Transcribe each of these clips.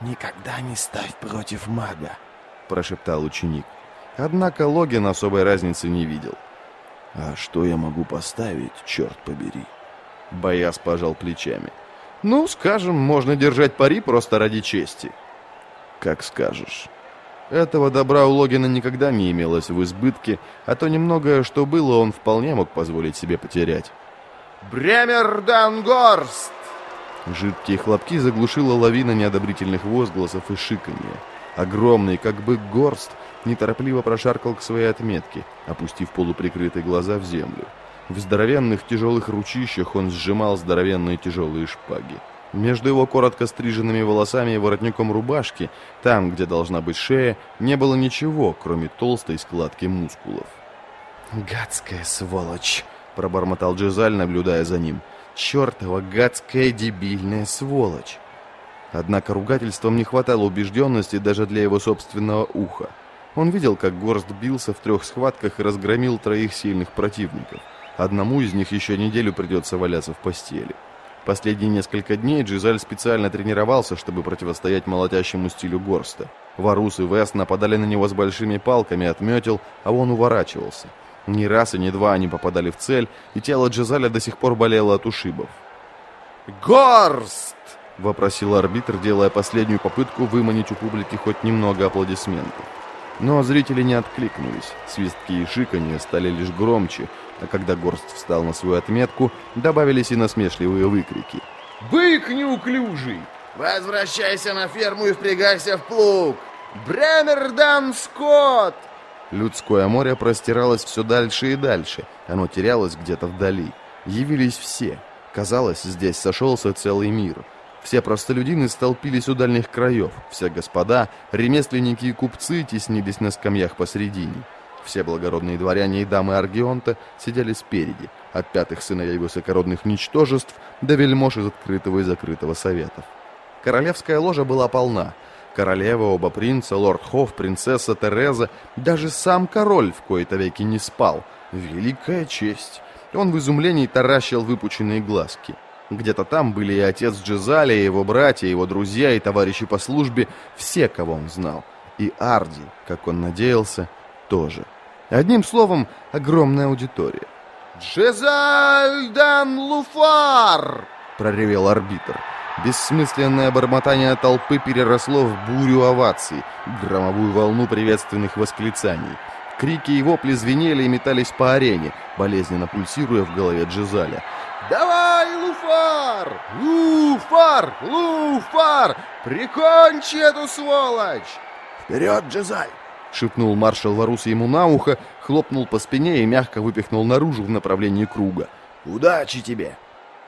«Никогда не ставь против мага», — прошептал ученик. Однако Логин особой разницы не видел. «А что я могу поставить, черт побери?» Бояс пожал плечами. «Ну, скажем, можно держать пари просто ради чести». «Как скажешь». Этого добра у Логина никогда не имелось в избытке, а то немногое, что было, он вполне мог позволить себе потерять. «Бремер Дангорст!» Жидкие хлопки заглушила лавина неодобрительных возгласов и шиканья. Огромный, как бы горст, неторопливо прошаркал к своей отметке, опустив полуприкрытые глаза в землю. В здоровенных тяжелых ручищах он сжимал здоровенные тяжелые шпаги. Между его коротко стриженными волосами и воротником рубашки, там, где должна быть шея, не было ничего, кроме толстой складки мускулов. «Гадская сволочь!» — пробормотал Джизаль, наблюдая за ним. «Чертова гадская дебильная сволочь!» Однако ругательством не хватало убежденности даже для его собственного уха. Он видел, как Горст бился в трех схватках и разгромил троих сильных противников. Одному из них еще неделю придется валяться в постели. Последние несколько дней Джизаль специально тренировался, чтобы противостоять молотящему стилю Горста. Варус и Вест нападали на него с большими палками, отметил, а он уворачивался. Ни раз и ни два они попадали в цель, и тело Джизаля до сих пор болело от ушибов. «Горст!» — вопросил арбитр, делая последнюю попытку выманить у публики хоть немного аплодисментов. Но зрители не откликнулись, свистки и шиканье стали лишь громче, а когда Горст встал на свою отметку, добавились и насмешливые выкрики. «Бык неуклюжий! Возвращайся на ферму и впрягайся в плуг! Бремердан Скотт!» Людское море простиралось все дальше и дальше, оно терялось где-то вдали. Явились все. Казалось, здесь сошелся целый мир — все простолюдины столпились у дальних краев, все господа, ремесленники и купцы теснились на скамьях посредине. Все благородные дворяне и дамы Аргионта сидели спереди, от пятых сыновей высокородных ничтожеств до вельмож из открытого и закрытого советов. Королевская ложа была полна. Королева, оба принца, лорд Хофф, принцесса Тереза, даже сам король в кои-то веки не спал. Великая честь! Он в изумлении таращил выпученные глазки. Где-то там были и отец Джизаля, и его братья, и его друзья, и товарищи по службе, все, кого он знал. И Арди, как он надеялся, тоже. Одним словом, огромная аудитория. «Джезаль дан Луфар!» — проревел арбитр. Бессмысленное бормотание толпы переросло в бурю оваций, громовую волну приветственных восклицаний. Крики и вопли звенели и метались по арене, болезненно пульсируя в голове Джизаля. «Давай, Луфар! Луфар! Луфар! Прикончи эту сволочь!» «Вперед, Джезаль!» — шепнул маршал Варус ему на ухо, хлопнул по спине и мягко выпихнул наружу в направлении круга. «Удачи тебе!»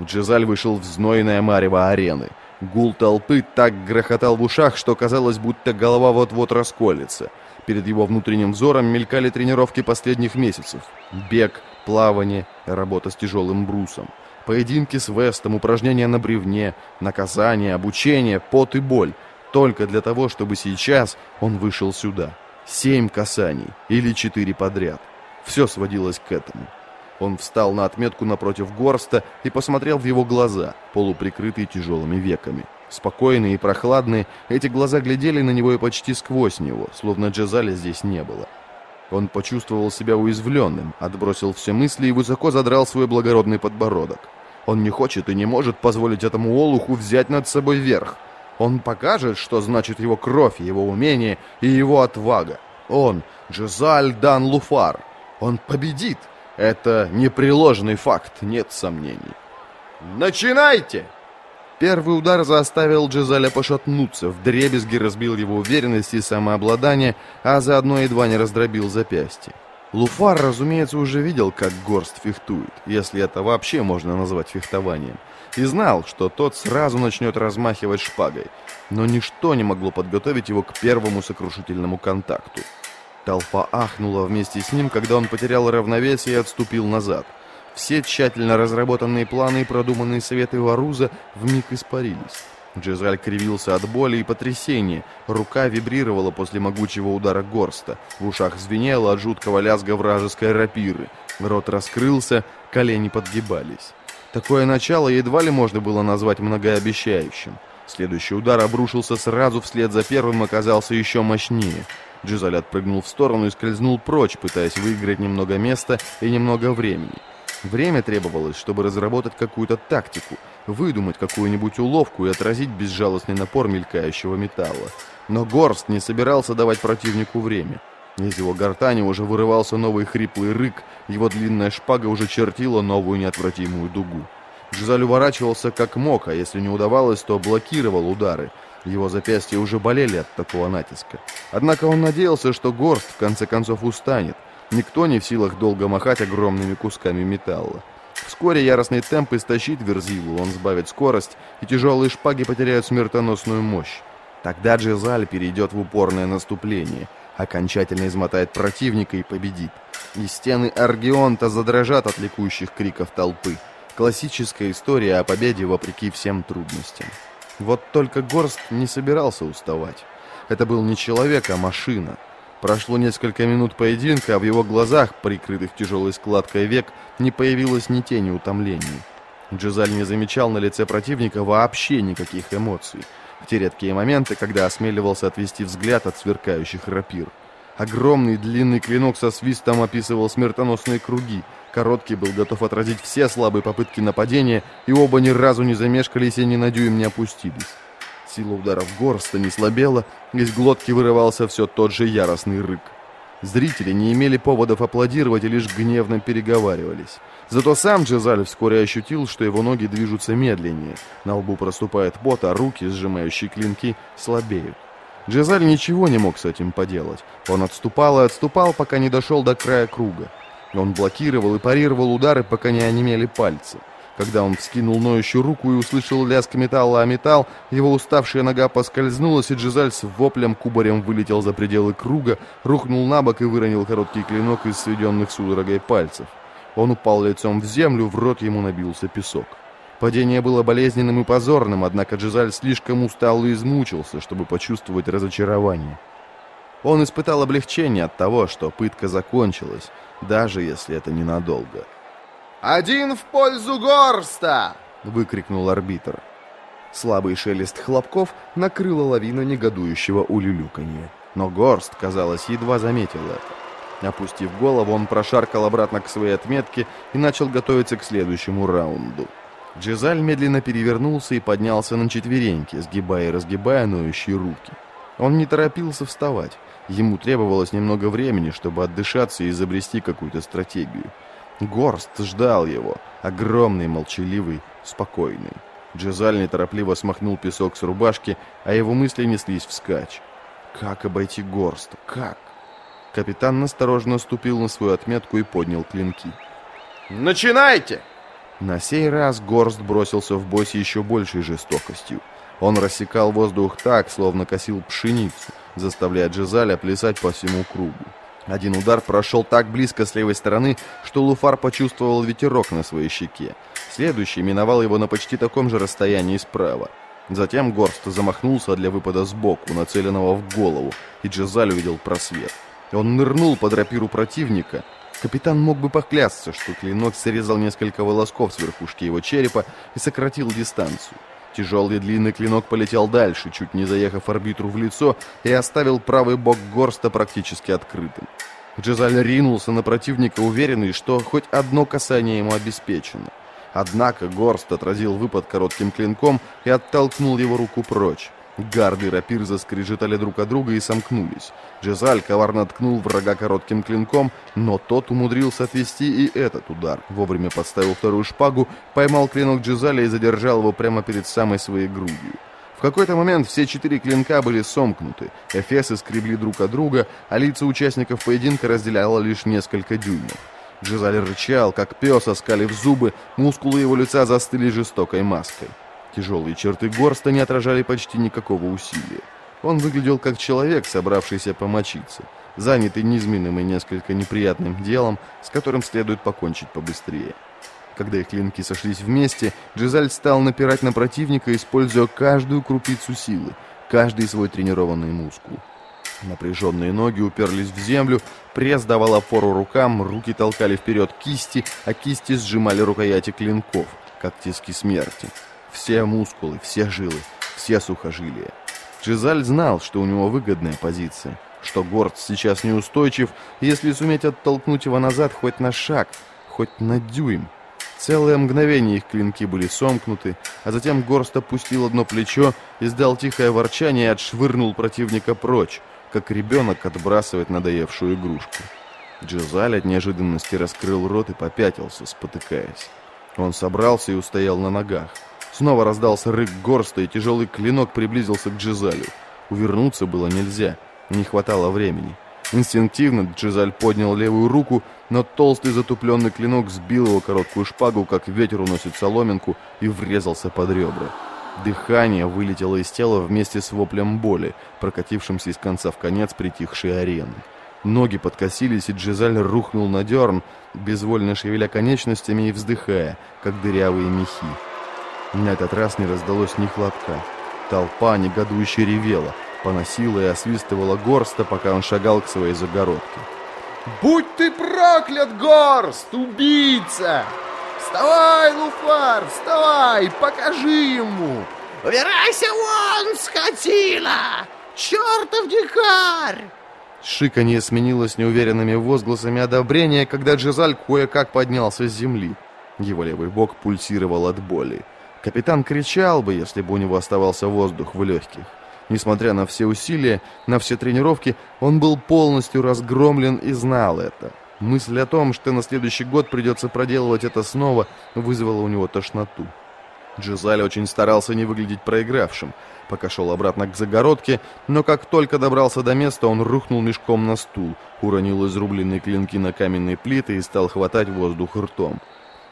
Джезаль вышел в знойное марево арены. Гул толпы так грохотал в ушах, что казалось, будто голова вот-вот расколется. Перед его внутренним взором мелькали тренировки последних месяцев. Бег, плавание, работа с тяжелым брусом. Поединки с Вестом, упражнения на бревне, наказание, обучение, пот и боль. Только для того, чтобы сейчас он вышел сюда. Семь касаний или четыре подряд. Все сводилось к этому. Он встал на отметку напротив Горста и посмотрел в его глаза, полуприкрытые тяжелыми веками. Спокойные и прохладные, эти глаза глядели на него и почти сквозь него, словно Джазаля здесь не было. Он почувствовал себя уязвленным, отбросил все мысли и высоко задрал свой благородный подбородок. Он не хочет и не может позволить этому олуху взять над собой верх. Он покажет, что значит его кровь, его умение и его отвага. Он, Джезаль Дан Луфар. Он победит. Это непреложный факт, нет сомнений. «Начинайте!» Первый удар заставил Джизаля пошатнуться, вдребезги разбил его уверенность и самообладание, а заодно едва не раздробил запястье. Луфар, разумеется, уже видел, как Горст фехтует, если это вообще можно назвать фехтованием, и знал, что тот сразу начнет размахивать шпагой, но ничто не могло подготовить его к первому сокрушительному контакту. Толпа ахнула вместе с ним, когда он потерял равновесие и отступил назад. Все тщательно разработанные планы и продуманные советы Варуза вмиг испарились. Джезаль кривился от боли и потрясения. Рука вибрировала после могучего удара горста. В ушах звенело от жуткого лязга вражеской рапиры. Рот раскрылся, колени подгибались. Такое начало едва ли можно было назвать многообещающим. Следующий удар обрушился сразу вслед за первым, оказался еще мощнее. Джизаль отпрыгнул в сторону и скользнул прочь, пытаясь выиграть немного места и немного времени. Время требовалось, чтобы разработать какую-то тактику, выдумать какую-нибудь уловку и отразить безжалостный напор мелькающего металла. Но Горст не собирался давать противнику время. Из его гортани уже вырывался новый хриплый рык, его длинная шпага уже чертила новую неотвратимую дугу. Джизаль уворачивался как мог, а если не удавалось, то блокировал удары. Его запястья уже болели от такого натиска. Однако он надеялся, что Горст в конце концов устанет. Никто не в силах долго махать огромными кусками металла. Вскоре яростный темп истощит Верзилу, он сбавит скорость, и тяжелые шпаги потеряют смертоносную мощь. Тогда Джезаль перейдет в упорное наступление, окончательно измотает противника и победит. И стены Аргионта задрожат от ликующих криков толпы. Классическая история о победе вопреки всем трудностям. Вот только Горст не собирался уставать. Это был не человек, а машина. Прошло несколько минут поединка, а в его глазах, прикрытых тяжелой складкой век, не появилось ни тени утомления. Джизаль не замечал на лице противника вообще никаких эмоций. В те редкие моменты, когда осмеливался отвести взгляд от сверкающих рапир. Огромный длинный клинок со свистом описывал смертоносные круги. Короткий был готов отразить все слабые попытки нападения, и оба ни разу не замешкались и ни на дюйм не опустились. Сила ударов горста не слабела, из глотки вырывался все тот же яростный рык. Зрители не имели поводов аплодировать и лишь гневно переговаривались. Зато сам Джезаль вскоре ощутил, что его ноги движутся медленнее. На лбу проступает пот, а руки, сжимающие клинки, слабеют. Джезаль ничего не мог с этим поделать. Он отступал и отступал, пока не дошел до края круга. Он блокировал и парировал удары, пока не онемели пальцы. Когда он вскинул ноющую руку и услышал лязг металла о металл, его уставшая нога поскользнулась, и Джизаль с воплем кубарем вылетел за пределы круга, рухнул на бок и выронил короткий клинок из сведенных судорогой пальцев. Он упал лицом в землю, в рот ему набился песок. Падение было болезненным и позорным, однако Джизаль слишком устал и измучился, чтобы почувствовать разочарование. Он испытал облегчение от того, что пытка закончилась, даже если это ненадолго. «Один в пользу Горста!» — выкрикнул арбитр. Слабый шелест хлопков накрыла лавина негодующего улюлюканья. Но Горст, казалось, едва заметил это. Опустив голову, он прошаркал обратно к своей отметке и начал готовиться к следующему раунду. Джизаль медленно перевернулся и поднялся на четвереньки, сгибая и разгибая ноющие руки. Он не торопился вставать. Ему требовалось немного времени, чтобы отдышаться и изобрести какую-то стратегию. Горст ждал его, огромный, молчаливый, спокойный. Джизаль неторопливо смахнул песок с рубашки, а его мысли неслись вскачь. Как обойти Горст? Как? Капитан осторожно ступил на свою отметку и поднял клинки. «Начинайте!» На сей раз Горст бросился в бой с еще большей жестокостью. Он рассекал воздух так, словно косил пшеницу, заставляя Джизаля плясать по всему кругу. Один удар прошел так близко с левой стороны, что Луфар почувствовал ветерок на своей щеке. Следующий миновал его на почти таком же расстоянии справа. Затем Горст замахнулся для выпада сбоку, нацеленного в голову, и Джизаль увидел просвет. Он нырнул под рапиру противника, Капитан мог бы поклясться, что клинок срезал несколько волосков с верхушки его черепа и сократил дистанцию. Тяжелый длинный клинок полетел дальше, чуть не заехав арбитру в лицо, и оставил правый бок горста практически открытым. Джезаль ринулся на противника, уверенный, что хоть одно касание ему обеспечено. Однако Горст отразил выпад коротким клинком и оттолкнул его руку прочь. Гарды рапир заскрежетали друг от друга и сомкнулись. Джезаль коварно ткнул врага коротким клинком, но тот умудрился отвести и этот удар. Вовремя подставил вторую шпагу, поймал клинок Джезаля и задержал его прямо перед самой своей грудью. В какой-то момент все четыре клинка были сомкнуты, эфесы скребли друг от друга, а лица участников поединка разделяло лишь несколько дюймов. Джезаль рычал, как пес, оскалив зубы, мускулы его лица застыли жестокой маской. Тяжелые черты Горста не отражали почти никакого усилия. Он выглядел как человек, собравшийся помочиться, занятый низменным и несколько неприятным делом, с которым следует покончить побыстрее. Когда их клинки сошлись вместе, Джизаль стал напирать на противника, используя каждую крупицу силы, каждый свой тренированный мускул. Напряженные ноги уперлись в землю, пресс давал опору рукам, руки толкали вперед кисти, а кисти сжимали рукояти клинков, как тиски смерти. Все мускулы, все жилы, все сухожилия. Джизаль знал, что у него выгодная позиция, что Горст сейчас неустойчив, если суметь оттолкнуть его назад хоть на шаг, хоть на дюйм. Целое мгновение их клинки были сомкнуты, а затем Горст опустил одно плечо, издал тихое ворчание и отшвырнул противника прочь, как ребенок отбрасывает надоевшую игрушку. Джизаль от неожиданности раскрыл рот и попятился, спотыкаясь. Он собрался и устоял на ногах. Снова раздался рык горста, и тяжелый клинок приблизился к Джизалю. Увернуться было нельзя, не хватало времени. Инстинктивно Джизаль поднял левую руку, но толстый затупленный клинок сбил его короткую шпагу, как ветер уносит соломинку, и врезался под ребра. Дыхание вылетело из тела вместе с воплем боли, прокатившимся из конца в конец притихшей арены. Ноги подкосились, и Джизаль рухнул на дерн, безвольно шевеля конечностями и вздыхая, как дырявые мехи. На этот раз не раздалось ни хлопка. Толпа негодующе ревела, поносила и освистывала Горста, пока он шагал к своей загородке. «Будь ты проклят, Горст, убийца! Вставай, Луфар, вставай, покажи ему! Убирайся вон, скотина! Чертов дикарь!» Шиканье сменилось неуверенными возгласами одобрения, когда Джизаль кое-как поднялся с земли. Его левый бок пульсировал от боли. Капитан кричал бы, если бы у него оставался воздух в легких. Несмотря на все усилия, на все тренировки, он был полностью разгромлен и знал это. Мысль о том, что на следующий год придется проделывать это снова, вызвала у него тошноту. Джизаль очень старался не выглядеть проигравшим, пока шел обратно к загородке, но как только добрался до места, он рухнул мешком на стул, уронил изрубленные клинки на каменные плиты и стал хватать воздух ртом.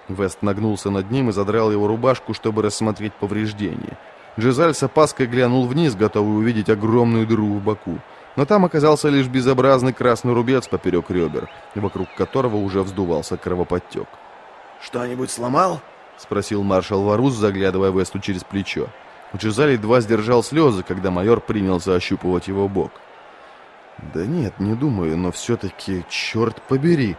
Вест нагнулся над ним и задрал его рубашку, чтобы рассмотреть повреждения. Джизаль с опаской глянул вниз, готовый увидеть огромную дыру в боку. Но там оказался лишь безобразный красный рубец поперек ребер, вокруг которого уже вздувался кровоподтек. «Что-нибудь сломал?» — спросил маршал Варус, заглядывая Весту через плечо. Джизаль едва сдержал слезы, когда майор принялся ощупывать его бок. «Да нет, не думаю, но все-таки, черт побери!»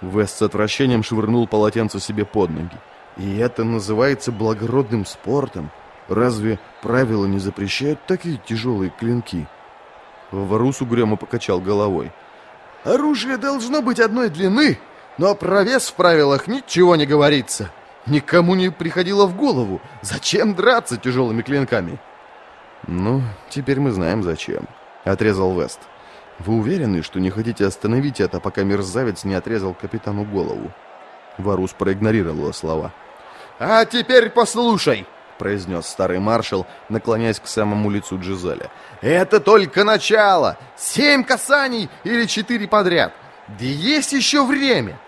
Вест с отвращением швырнул полотенце себе под ноги. «И это называется благородным спортом? Разве правила не запрещают такие тяжелые клинки?» Варус угрюмо покачал головой. «Оружие должно быть одной длины, но про вес в правилах ничего не говорится. Никому не приходило в голову, зачем драться тяжелыми клинками?» «Ну, теперь мы знаем, зачем», — отрезал Вест. «Вы уверены, что не хотите остановить это, пока мерзавец не отрезал капитану голову?» Варус проигнорировала слова. «А теперь послушай!» — произнес старый маршал, наклоняясь к самому лицу Джизеля. «Это только начало! Семь касаний или четыре подряд! Да есть еще время!»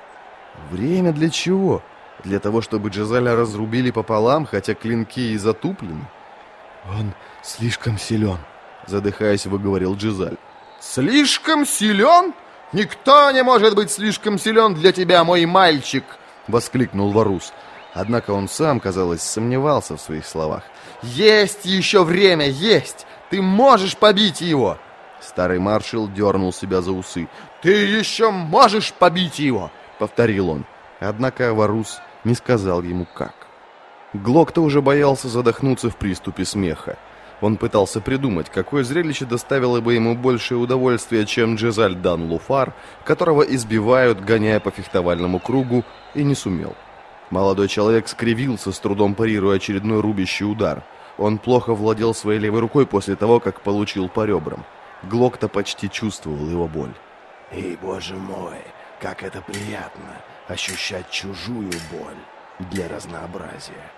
«Время для чего? Для того, чтобы Джизеля разрубили пополам, хотя клинки и затуплены?» «Он слишком силен», — задыхаясь, выговорил Джизаль. «Слишком силен? Никто не может быть слишком силен для тебя, мой мальчик!» — воскликнул Варус. Однако он сам, казалось, сомневался в своих словах. «Есть еще время, есть! Ты можешь побить его!» Старый маршал дернул себя за усы. «Ты еще можешь побить его!» — повторил он. Однако Варус не сказал ему как. Глок-то уже боялся задохнуться в приступе смеха. Он пытался придумать, какое зрелище доставило бы ему большее удовольствие, чем Джезаль Дан Луфар, которого избивают, гоняя по фехтовальному кругу, и не сумел. Молодой человек скривился, с трудом парируя очередной рубящий удар. Он плохо владел своей левой рукой после того, как получил по ребрам. Глок-то почти чувствовал его боль. «И, боже мой, как это приятно, ощущать чужую боль для разнообразия!»